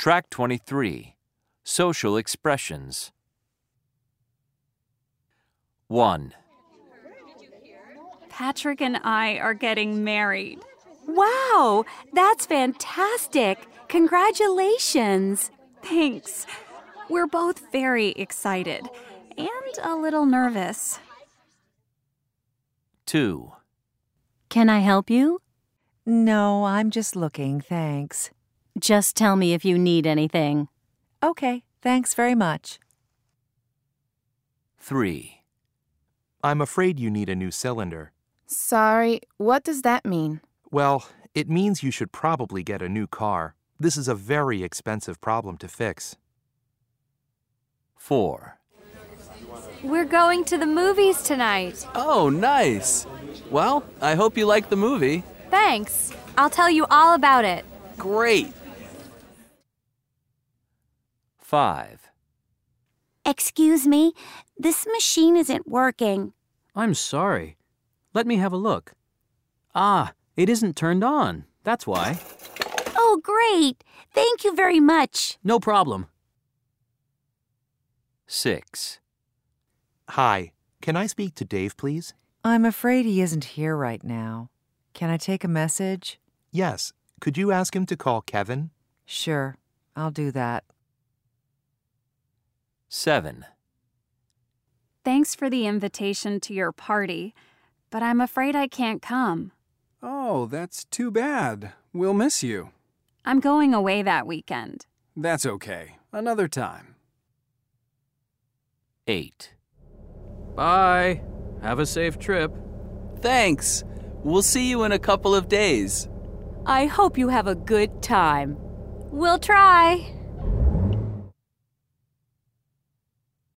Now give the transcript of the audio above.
Track 23 Social Expressions 1. Patrick and I are getting married. Wow, that's fantastic. Congratulations. Thanks. We're both very excited and a little nervous. 2. Can I help you? No, I'm just looking, thanks. Just tell me if you need anything. Okay, thanks very much. 3. I'm afraid you need a new cylinder. Sorry, what does that mean? Well, it means you should probably get a new car. This is a very expensive problem to fix. 4. We're going to the movies tonight. Oh, nice. Well, I hope you like the movie. Thanks. I'll tell you all about it. Great. 5. Excuse me, this machine isn't working. I'm sorry. Let me have a look. Ah, it isn't turned on. That's why. Oh, great. Thank you very much. No problem. 6. Hi, can I speak to Dave, please? I'm afraid he isn't here right now. Can I take a message? Yes. Could you ask him to call Kevin? Sure, I'll do that. 7. Thanks for the invitation to your party, but I'm afraid I can't come. Oh, that's too bad. We'll miss you. I'm going away that weekend. That's okay. Another time. 8. Bye. Have a safe trip. Thanks. We'll see you in a couple of days. I hope you have a good time. We'll try.